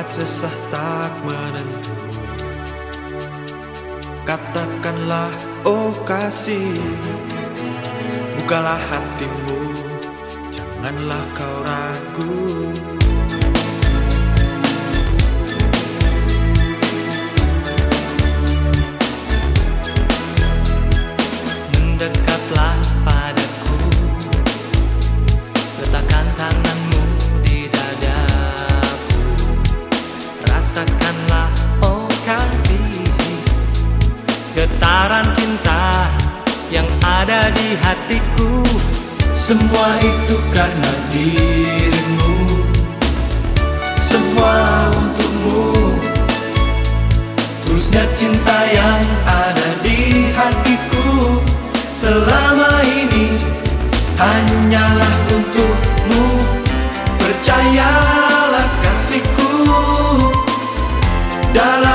Membuat resah tak menentu. Katakanlah oh kasih Bukalah hatimu. Janganlah kau ragu Getaran cinta yang ada di hatiku. Semua itu karena dirimu. Semua untukmu. Terusnya cinta yang ada di hatiku. Selama ini hanyalah untukmu. Percayalah kasihku. Dalam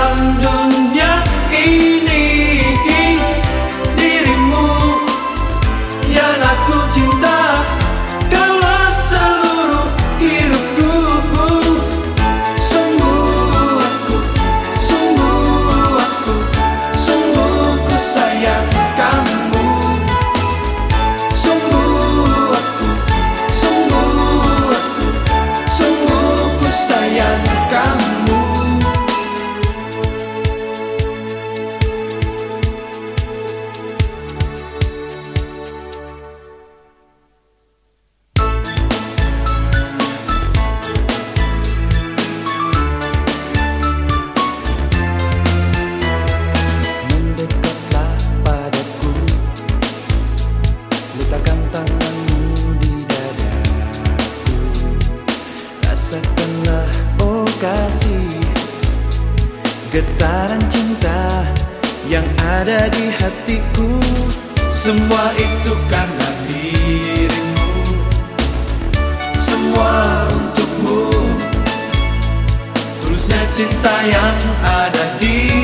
Rasakanlah oh kasih Getaran cinta yang ada di hatiku. Semua itu karena dirimu. Semua untukmu. Terusnya cinta yang ada di